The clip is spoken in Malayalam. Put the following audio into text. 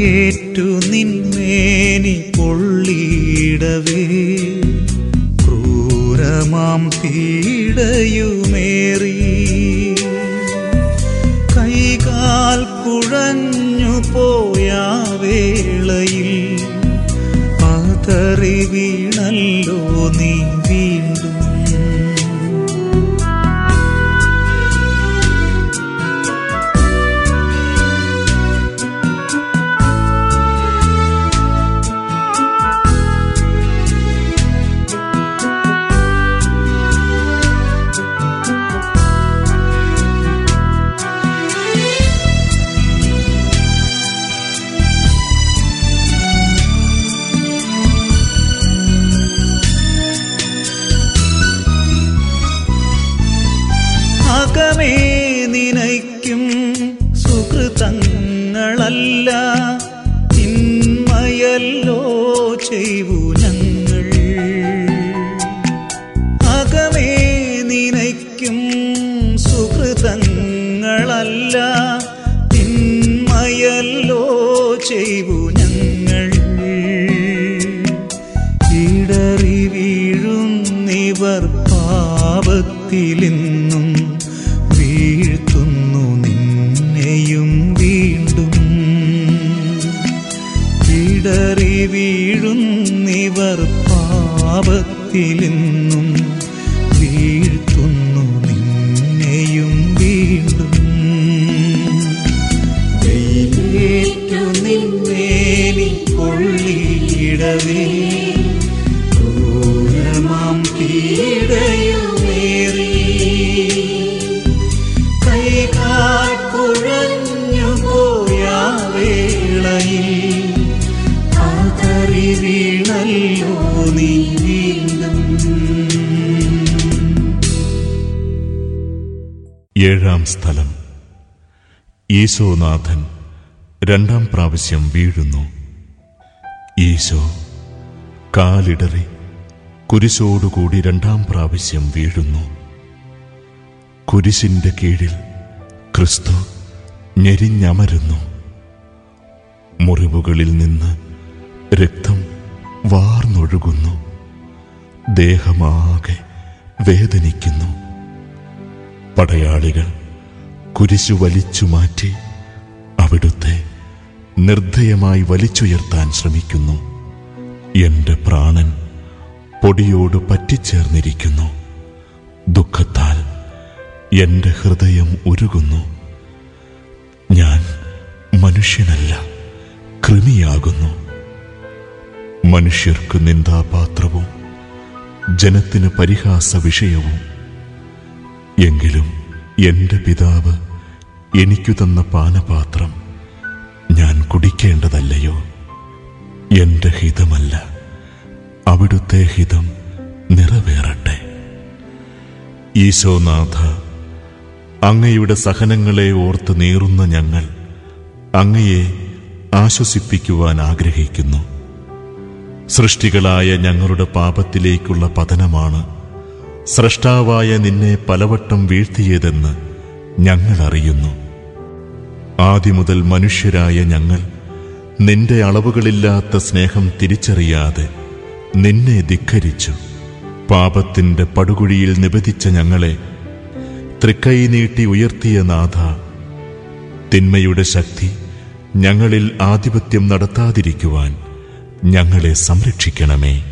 കൈകളേറ്റു നിന്മേനി പൊള്ളിയിടവേ. ക്രൂരമാം പീഡയുമേറി. കൈകാൽ കുഴഞ്ഞു പോയ വേളയിൽ അതറി വീണല്ലോ നീ വീണ്ടും വീഴുന്നിവർ പാപത്തിലിന്നും വീഴ്ത്തുന്നു നിന്നെയും വീണ്ടും. ഇടറി വീഴുന്നിവർ പാപത്തിലെന്നും വീഴ്ത്തുന്നു നിന്നെയും വീണ്ടും. വെയിലേറ്റു നിന്നേനി കൊള്ളിയിടവേ. ഏഴാം സ്ഥലം. ഈശോനാഥൻ രണ്ടാം പ്രാവശ്യം വീഴുന്നു. ഈശോ കാലിടറി കുരിശോടുകൂടി രണ്ടാം പ്രാവശ്യം വീഴുന്നു. കുരിശിന്റെ കീഴിൽ ക്രിസ്തു ഞെരിഞ്ഞമരുന്നു. മുറിവുകളിൽ നിന്ന് രക്തം വാർന്നൊഴുകുന്നു. ദേഹമാകെ വേദനിക്കുന്നു. പടയാളികൾ കുരിശു വലിച്ചു മാറ്റി അവിടുത്തെ നിർദ്ദയമായി വലിച്ചുയർത്താൻ ശ്രമിക്കുന്നു. എന്റെ പ്രാണൻ പൊടിയോട് പറ്റിച്ചേർന്നിരിക്കുന്നു. ദുഃഖത്താൽ എന്റെ ഹൃദയം ഉരുകുന്നു. ഞാൻ മനുഷ്യനല്ല കൃമിയാകുന്നു. മനുഷ്യർക്ക് നിന്ദാപാത്രവും ജനത്തിന് പരിഹാസ വിഷയവും എങ്കിലും എന്റെ പിതാവ് എനിക്കു തന്ന പാനപാത്രം ഞാൻ കുടിക്കേണ്ടതല്ലയോ? എന്റെ ഹിതമല്ല. അവിടുത്തെ ഹിതം നിറവേറട്ടെ. ഈശോനാഥ അങ്ങയുടെ സഹനങ്ങളെ ഓർത്ത് നീറുന്ന ഞങ്ങൾ അങ്ങയെ ആശ്വസിപ്പിക്കുവാൻ ആഗ്രഹിക്കുന്നു. സൃഷ്ടികളായ ഞങ്ങളുടെ പാപത്തിലേക്കുള്ള പതനമാണ് സ്രഷ്ടാവായ നിന്നെ പലവട്ടം വീഴ്ത്തിയതെന്ന് ഞങ്ങൾ അറിയുന്നു. ആദ്യമുതൽ മനുഷ്യരായ ഞങ്ങൾ നിന്റെ അളവുകളില്ലാത്ത സ്നേഹം തിരിച്ചറിയാതെ നിന്നെ ധിക്കരിച്ചു. പാപത്തിന്റെ പടുകുഴിയിൽ നിബദിച്ച ഞങ്ങളെ തൃക്കൈ നീട്ടി ഉയർത്തിയ നാഥ തിന്മയുടെ ശക്തി ഞങ്ങളിൽ ആധിപത്യം നടത്താതിരിക്കുവാൻ ഞങ്ങളെ സംരക്ഷിക്കണമേ.